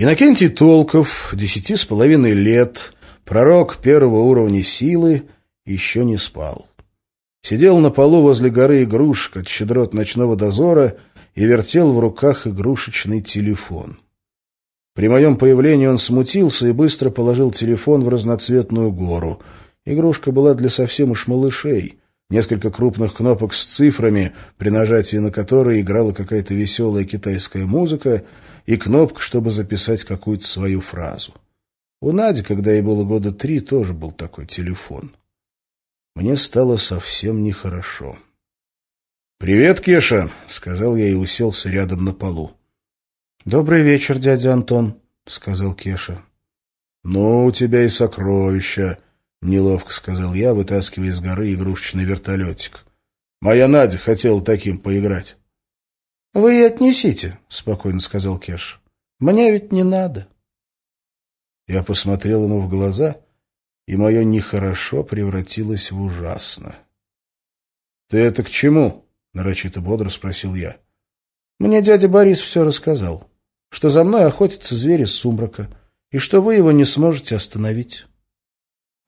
Иннокентий Толков, десяти с половиной лет, пророк первого уровня силы, еще не спал. Сидел на полу возле горы игрушек от щедрот ночного дозора и вертел в руках игрушечный телефон. При моем появлении он смутился и быстро положил телефон в разноцветную гору. Игрушка была для совсем уж малышей. Несколько крупных кнопок с цифрами, при нажатии на которые играла какая-то веселая китайская музыка, и кнопка, чтобы записать какую-то свою фразу. У Нади, когда ей было года три, тоже был такой телефон. Мне стало совсем нехорошо. «Привет, Кеша!» — сказал я и уселся рядом на полу. «Добрый вечер, дядя Антон», — сказал Кеша. «Ну, у тебя и сокровища», — неловко сказал я, вытаскивая из горы игрушечный вертолетик. «Моя Надя хотела таким поиграть». «Вы и отнесите», — спокойно сказал Кеш. «Мне ведь не надо». Я посмотрел ему в глаза, и мое нехорошо превратилось в ужасно. «Ты это к чему?» — нарочито бодро спросил я. «Мне дядя Борис все рассказал, что за мной охотятся звери сумрака, и что вы его не сможете остановить».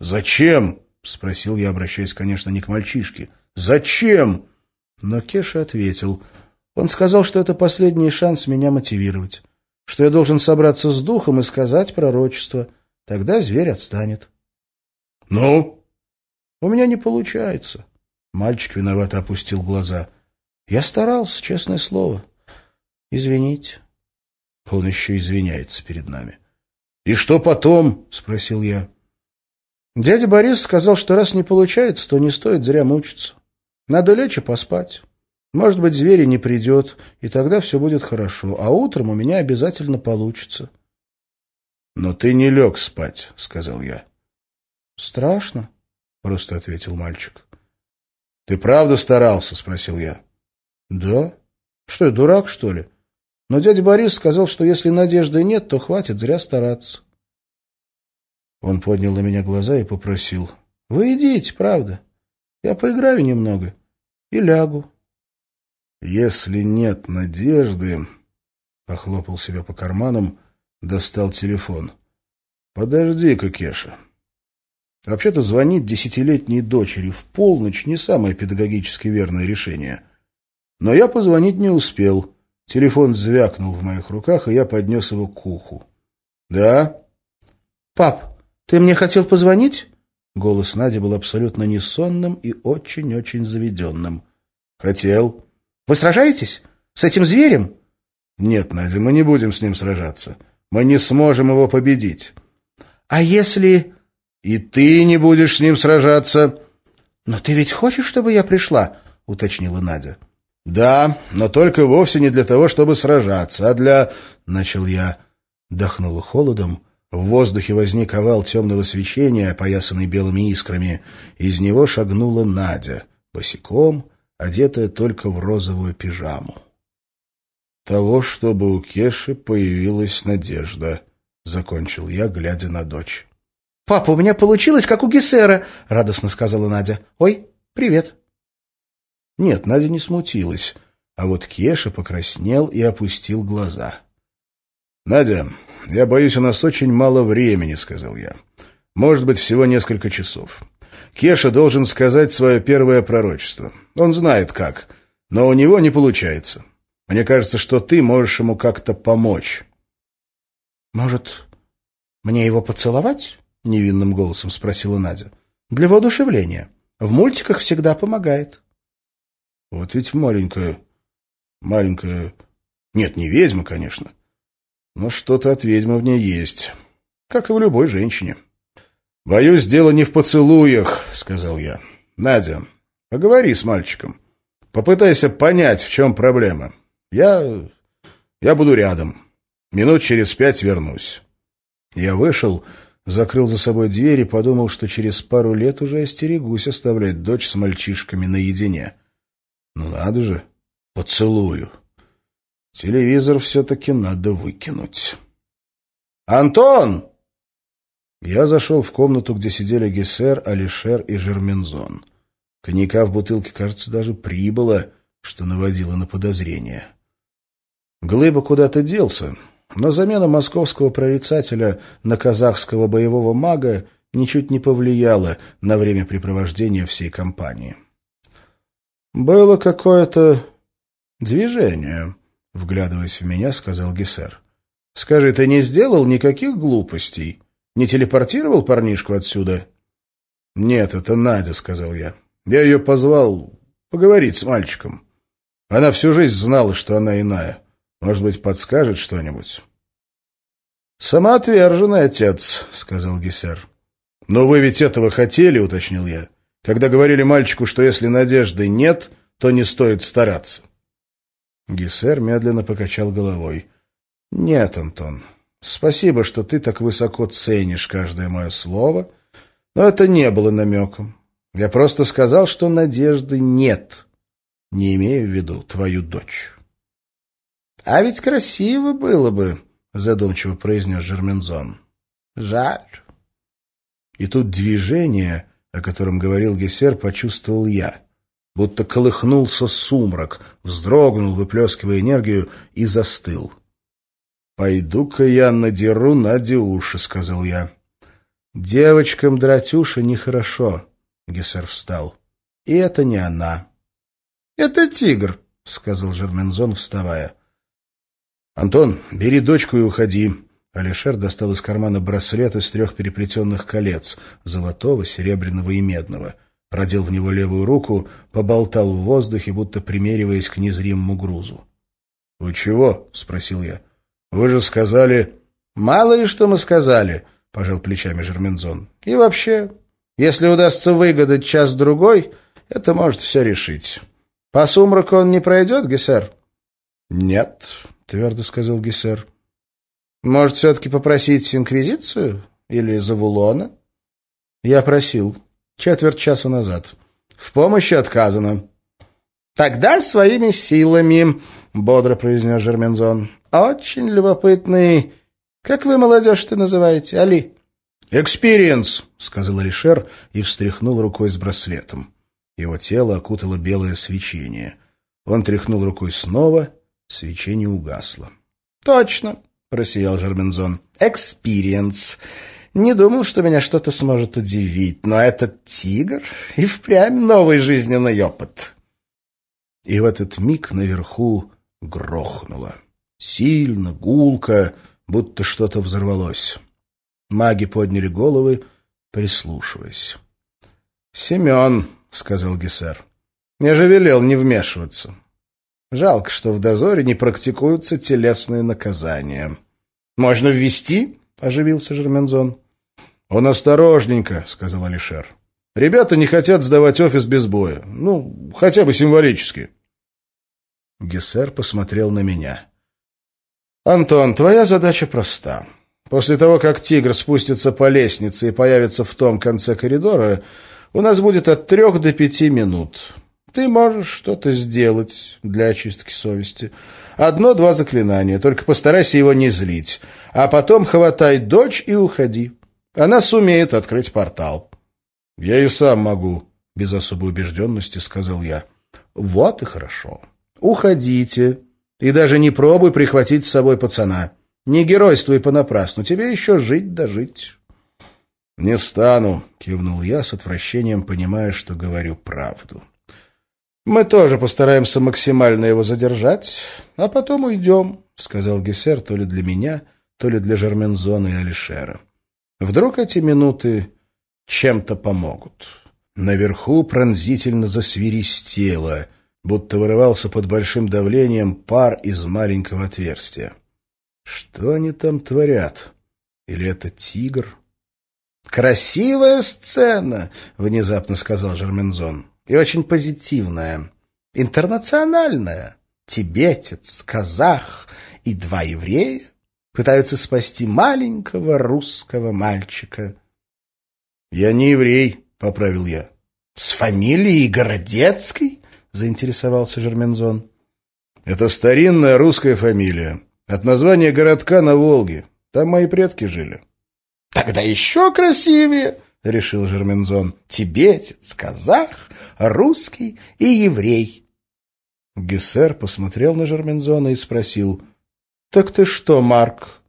«Зачем?» — спросил я, обращаясь, конечно, не к мальчишке. «Зачем?» Но Кеша ответил — он сказал, что это последний шанс меня мотивировать, что я должен собраться с духом и сказать пророчество. Тогда зверь отстанет. — Ну? — У меня не получается. Мальчик виновато опустил глаза. — Я старался, честное слово. Извините. Он еще извиняется перед нами. — И что потом? — спросил я. Дядя Борис сказал, что раз не получается, то не стоит зря мучиться. Надо лечь и поспать. Может быть, зверь не придет, и тогда все будет хорошо, а утром у меня обязательно получится. — Но ты не лег спать, — сказал я. — Страшно, — просто ответил мальчик. — Ты правда старался? — спросил я. — Да. Что, я дурак, что ли? Но дядя Борис сказал, что если надежды нет, то хватит зря стараться. Он поднял на меня глаза и попросил. — Вы идите, правда. Я поиграю немного и лягу. «Если нет надежды...» Похлопал себя по карманам, достал телефон. «Подожди-ка, Кеша. Вообще-то звонить десятилетней дочери в полночь не самое педагогически верное решение. Но я позвонить не успел. Телефон звякнул в моих руках, и я поднес его к уху. «Да?» «Пап, ты мне хотел позвонить?» Голос Нади был абсолютно несонным и очень-очень заведенным. «Хотел». Вы сражаетесь? С этим зверем? Нет, Надя, мы не будем с ним сражаться. Мы не сможем его победить. А если... И ты не будешь с ним сражаться. Но ты ведь хочешь, чтобы я пришла? Уточнила Надя. Да, но только вовсе не для того, чтобы сражаться, а для... Начал я. Дохнуло холодом. В воздухе возник овал темного свечения, опоясанный белыми искрами. Из него шагнула Надя, босиком, одетая только в розовую пижаму. Того, чтобы у Кеши появилась надежда, — закончил я, глядя на дочь. — Папа, у меня получилось, как у Гессера, — радостно сказала Надя. — Ой, привет. Нет, Надя не смутилась, а вот Кеша покраснел и опустил глаза. — Надя, я боюсь, у нас очень мало времени, — сказал я. — Может быть, всего несколько часов. Кеша должен сказать свое первое пророчество. Он знает как, но у него не получается. Мне кажется, что ты можешь ему как-то помочь. — Может, мне его поцеловать? — невинным голосом спросила Надя. — Для воодушевления. В мультиках всегда помогает. — Вот ведь маленькая... маленькая... Нет, не ведьма, конечно. Но что-то от ведьмы в ней есть, как и в любой женщине. — «Боюсь, дело не в поцелуях», — сказал я. «Надя, поговори с мальчиком. Попытайся понять, в чем проблема. Я... я буду рядом. Минут через пять вернусь». Я вышел, закрыл за собой дверь и подумал, что через пару лет уже остерегусь оставлять дочь с мальчишками наедине. Ну надо же, поцелую. Телевизор все-таки надо выкинуть. «Антон!» Я зашел в комнату, где сидели Гессер, Алишер и Жермензон. Коньяка в бутылке, кажется, даже прибыло, что наводило на подозрение. Глыба куда-то делся. но замена московского прорицателя на казахского боевого мага ничуть не повлияла на времяпрепровождение всей компании. «Было какое-то движение», — вглядываясь в меня, сказал Гессер. «Скажи, ты не сделал никаких глупостей? Не телепортировал парнишку отсюда?» «Нет, это Надя», — сказал я. «Я ее позвал поговорить с мальчиком. Она всю жизнь знала, что она иная. Может быть, подскажет что-нибудь?» «Самоотверженный отец», — сказал Гессер. «Но вы ведь этого хотели», — уточнил я, «когда говорили мальчику, что если надежды нет, то не стоит стараться». Гессер медленно покачал головой. «Нет, Антон, спасибо, что ты так высоко ценишь каждое мое слово, но это не было намеком. Я просто сказал, что надежды нет, не имея в виду твою дочь». «А ведь красиво было бы», — задумчиво произнес Жермензон. «Жаль». И тут движение, о котором говорил Гессер, почувствовал я. Будто колыхнулся сумрак, вздрогнул, выплескивая энергию, и застыл. «Пойду-ка я надеру Наде уши», — сказал я. «Девочкам драть уши нехорошо», — Гессер встал. «И это не она». «Это тигр», — сказал Жермензон, вставая. «Антон, бери дочку и уходи», Алишер достал из кармана браслет из трех переплетенных колец — золотого, серебряного и медного. Продел в него левую руку, поболтал в воздухе, будто примериваясь к незримому грузу. — Вы чего? — спросил я. — Вы же сказали... — Мало ли что мы сказали, — пожал плечами Жермензон. — И вообще, если удастся выгадать час-другой, это может все решить. По сумраку он не пройдет, Гессер? — Нет, — твердо сказал Гессер. Может, все-таки попросить инквизицию? Или Завулона? Я просил. Четверть часа назад. В помощи отказано. Тогда своими силами, бодро произнес Жермензон. Очень любопытный... Как вы, молодежь-то, называете, Али? «Experience», — сказал Алишер и встряхнул рукой с браслетом. Его тело окутало белое свечение. Он тряхнул рукой снова, свечение угасло. «Точно. — просиял Жермензон. «Experience. Не думал, что меня что-то сможет удивить, но этот тигр и впрямь новый жизненный опыт». И в этот миг наверху грохнуло. Сильно, гулко, будто что-то взорвалось. Маги подняли головы, прислушиваясь. «Семен», — сказал Гессер, — «я же велел не вмешиваться. Жалко, что в дозоре не практикуются телесные наказания. — Можно ввести? — оживился Жермензон. — Он осторожненько, — сказал Алишер. — Ребята не хотят сдавать офис без боя. Ну, хотя бы символически. Гессер посмотрел на меня. — Антон, твоя задача проста. После того, как тигр спустится по лестнице и появится в том конце коридора, у нас будет от трех до пяти минут. Ты можешь что-то сделать для очистки совести. Одно-два заклинания, только постарайся его не злить. А потом хватай дочь и уходи. Она сумеет открыть портал. — Я и сам могу, — без особой убежденности сказал я. — Вот и хорошо. Уходите. И даже не пробуй прихватить с собой пацана. Не геройствуй понапрасну, тебе еще жить да жить. — Не стану, — кивнул я с отвращением, понимая, что говорю правду. — «Мы тоже постараемся максимально его задержать, а потом уйдем», — сказал Гессер то ли для меня, то ли для Жермензона и Алишера. «Вдруг эти минуты чем-то помогут». Наверху пронзительно засвиристело, будто вырывался под большим давлением пар из маленького отверстия. Что они там творят? Или это тигр? «Красивая сцена!» — внезапно сказал Жермензон и очень позитивная, интернациональная. Тибетец, казах и два еврея пытаются спасти маленького русского мальчика. — Я не еврей, — поправил я. — С фамилией Городецкой? — заинтересовался Жермензон. — Это старинная русская фамилия. От названия городка на Волге. Там мои предки жили. — Тогда еще красивее, — решил Жермензон. — Тибетец, казах, русский и еврей. Гессер посмотрел на Жермензона и спросил, — Так ты что, Марк,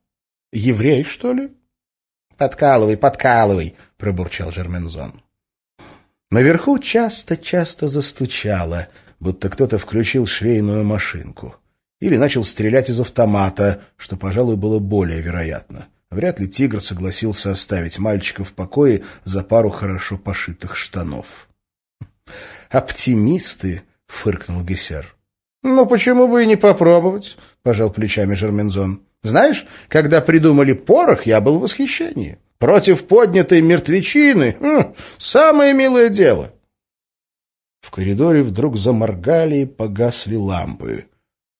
еврей, что ли? — Подкалывай, подкалывай, — пробурчал Жермензон. Наверху часто-часто застучало, будто кто-то включил швейную машинку. Или начал стрелять из автомата, что, пожалуй, было более вероятно. Вряд ли тигр согласился оставить мальчика в покое за пару хорошо пошитых штанов. «Оптимисты!» — фыркнул Гессер. «Ну, почему бы и не попробовать?» — пожал плечами Жермензон. «Знаешь, когда придумали порох, я был в восхищении. Против поднятой мертвечины хм, — самое милое дело». В коридоре вдруг заморгали и погасли лампы.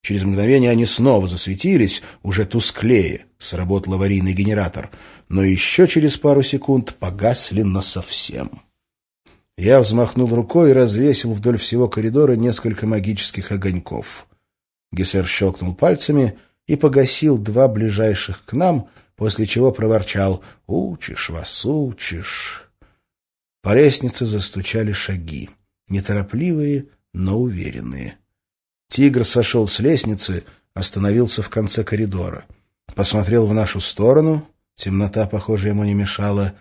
Через мгновение они снова засветились, уже тусклее, сработал аварийный генератор, но еще через пару секунд погасли насовсем. Я взмахнул рукой и развесил вдоль всего коридора несколько магических огоньков. Гессер щелкнул пальцами и погасил два ближайших к нам, после чего проворчал «Учишь вас, учишь». По лестнице застучали шаги, неторопливые, но уверенные. Тигр сошел с лестницы, остановился в конце коридора. Посмотрел в нашу сторону, темнота, похоже, ему не мешала,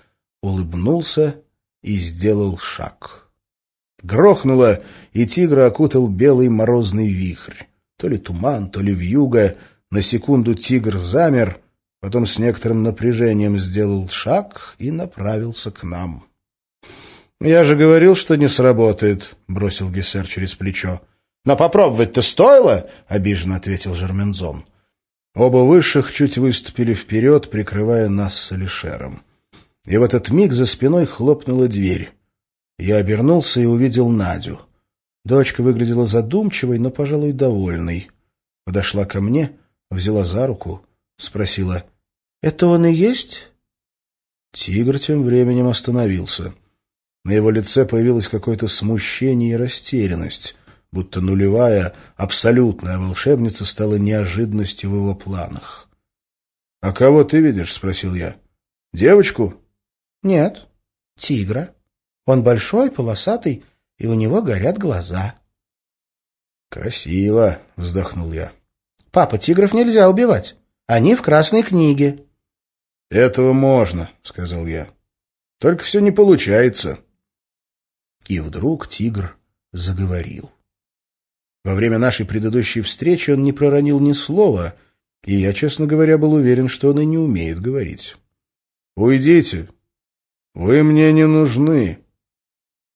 улыбнулся и сделал шаг. Грохнуло, и тигра окутал белый морозный вихрь. То ли туман, то ли вьюга. На секунду тигр замер, потом с некоторым напряжением сделал шаг и направился к нам. — Я же говорил, что не сработает, — бросил Гессер через плечо. Но попробовать-то стоило, — обиженно ответил Жермензон. Оба высших чуть выступили вперед, прикрывая нас с Алишером. И в этот миг за спиной хлопнула дверь. Я обернулся и увидел Надю. Дочка выглядела задумчивой, но, пожалуй, довольной. Подошла ко мне, взяла за руку, спросила, «Это он и есть?» Тигр тем временем остановился. На его лице появилось какое-то смущение и растерянность будто нулевая, абсолютная волшебница стала неожиданностью в его планах. — А кого ты видишь? — спросил я. — Девочку? — Нет, тигра. Он большой, полосатый, и у него горят глаза. — Красиво, — вздохнул я. — Папа, тигров нельзя убивать. Они в красной книге. — Этого можно, — сказал я. — Только все не получается. И вдруг тигр заговорил. Во время нашей предыдущей встречи он не проронил ни слова, и я, честно говоря, был уверен, что он и не умеет говорить. «Уйдите! Вы мне не нужны!»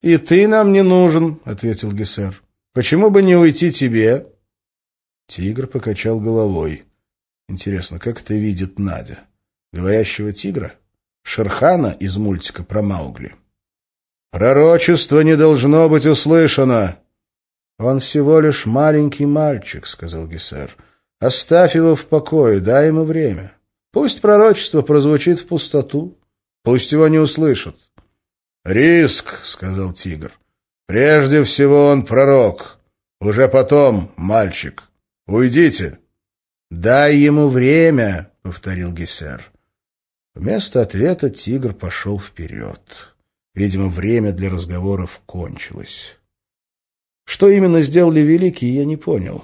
«И ты нам не нужен», — ответил Гессер. «Почему бы не уйти тебе?» Тигр покачал головой. Интересно, как это видит Надя? Говорящего тигра? Шерхана из мультика про Маугли? «Пророчество не должно быть услышано!» «Он всего лишь маленький мальчик», — сказал Гессер. «Оставь его в покое, дай ему время. Пусть пророчество прозвучит в пустоту, пусть его не услышат». «Риск», — сказал тигр. «Прежде всего он пророк, уже потом мальчик. Уйдите». «Дай ему время», — повторил Гессер. Вместо ответа тигр пошел вперед. Видимо, время для разговоров кончилось. Что именно сделали великие, я не понял.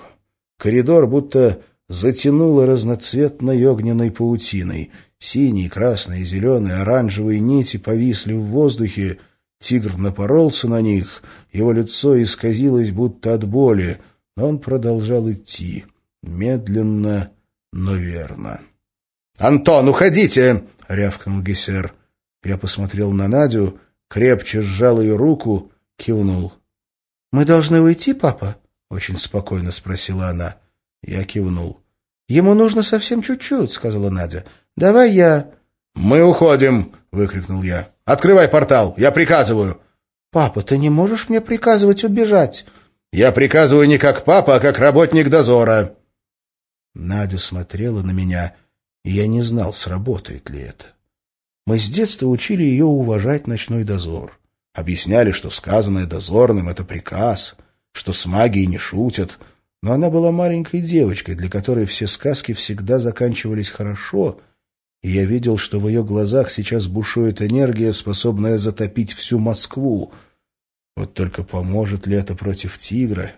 Коридор будто затянуло разноцветной огненной паутиной. Синие, красные, зеленые, оранжевые нити повисли в воздухе. Тигр напоролся на них, его лицо исказилось будто от боли, но он продолжал идти. Медленно, но верно. «Антон, уходите!» — рявкнул Гессер. Я посмотрел на Надю, крепче сжал ее руку, кивнул. «Мы должны уйти, папа?» — очень спокойно спросила она. Я кивнул. «Ему нужно совсем чуть-чуть», — сказала Надя. «Давай я...» «Мы уходим!» — выкрикнул я. «Открывай портал! Я приказываю!» «Папа, ты не можешь мне приказывать убежать?» «Я приказываю не как папа, а как работник дозора!» Надя смотрела на меня, и я не знал, сработает ли это. Мы с детства учили ее уважать ночной дозор. Объясняли, что сказанное дозорным — это приказ, что с магией не шутят. Но она была маленькой девочкой, для которой все сказки всегда заканчивались хорошо, и я видел, что в ее глазах сейчас бушует энергия, способная затопить всю Москву. Вот только поможет ли это против тигра,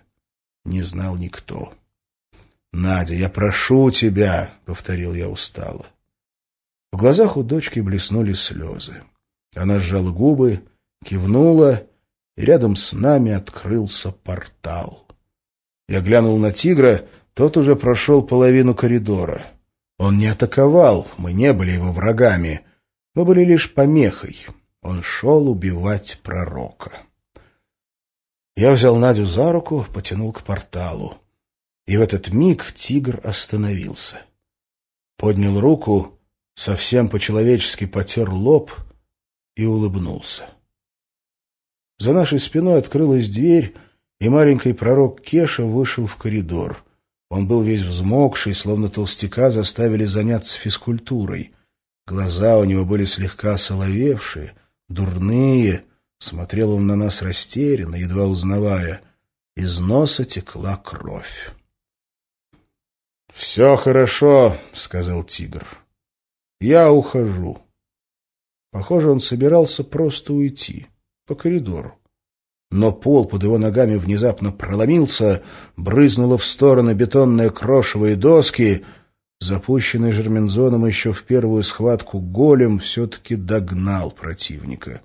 не знал никто. «Надя, я прошу тебя!» — повторил я устало. В глазах у дочки блеснули слезы. Она сжала губы, кивнула, и рядом с нами открылся портал. Я глянул на тигра, тот уже прошел половину коридора. Он не атаковал, мы не были его врагами, мы были лишь помехой. Он шел убивать пророка. Я взял Надю за руку, потянул к порталу. И в этот миг тигр остановился. Поднял руку, совсем по-человечески потер лоб и улыбнулся. За нашей спиной открылась дверь, и маленький пророк Кеша вышел в коридор. Он был весь взмокший, словно толстяка заставили заняться физкультурой. Глаза у него были слегка соловевшие, дурные. Смотрел он на нас растерянно, едва узнавая. Из носа текла кровь. — Все хорошо, — сказал тигр. — Я ухожу. Похоже, он собирался просто уйти, по коридору. Но пол под его ногами внезапно проломился, брызнуло в стороны бетонные крошевые доски. Запущенный Жермензоном еще в первую схватку голем все-таки догнал противника.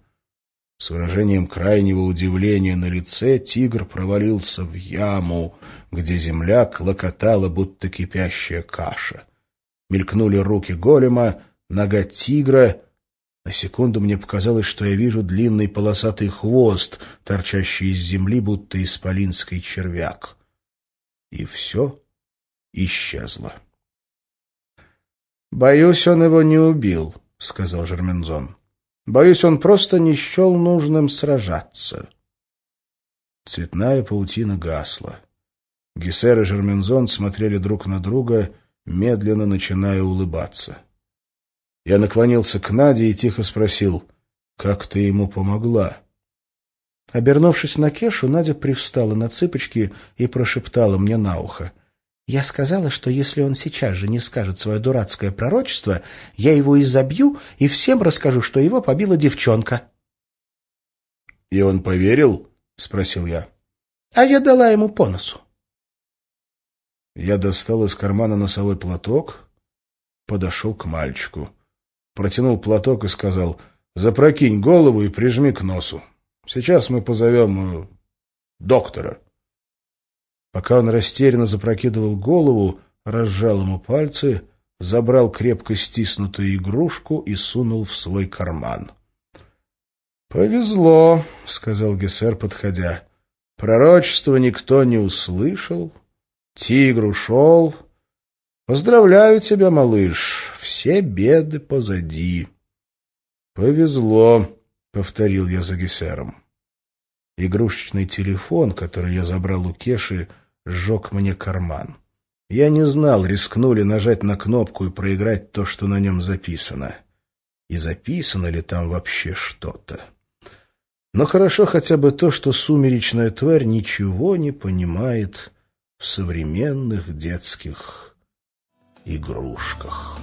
С выражением крайнего удивления на лице тигр провалился в яму, где земля клокотала, будто кипящая каша. Мелькнули руки голема, нога тигра. На секунду мне показалось, что я вижу длинный полосатый хвост, торчащий из земли, будто исполинский червяк. И все исчезло. — Боюсь, он его не убил, — сказал Жермензон. Боюсь, он просто не счел нужным сражаться. Цветная паутина гасла. Гессер и Жермензон смотрели друг на друга, медленно начиная улыбаться. Я наклонился к Наде и тихо спросил, «Как ты ему помогла?» Обернувшись на Кешу, Надя привстала на цыпочки и прошептала мне на ухо. Я сказала, что если он сейчас же не скажет свое дурацкое пророчество, я его изобью и всем расскажу, что его побила девчонка. — И он поверил? — спросил я. — А я дала ему по носу. Я достал из кармана носовой платок, подошел к мальчику. Протянул платок и сказал, «Запрокинь голову и прижми к носу. Сейчас мы позовем э, доктора». Пока он растерянно запрокидывал голову, разжал ему пальцы, забрал крепко стиснутую игрушку и сунул в свой карман. «Повезло», — сказал Гессер, подходя. «Пророчество никто не услышал. Тигр ушел. Поздравляю тебя, малыш, все беды позади». «Повезло», — повторил я за Гессером. Игрушечный телефон, который я забрал у Кеши, сжег мне карман. Я не знал, рискну ли нажать на кнопку и проиграть то, что на нем записано. И записано ли там вообще что-то. Но хорошо хотя бы то, что сумеречная тварь ничего не понимает в современных детских игрушках.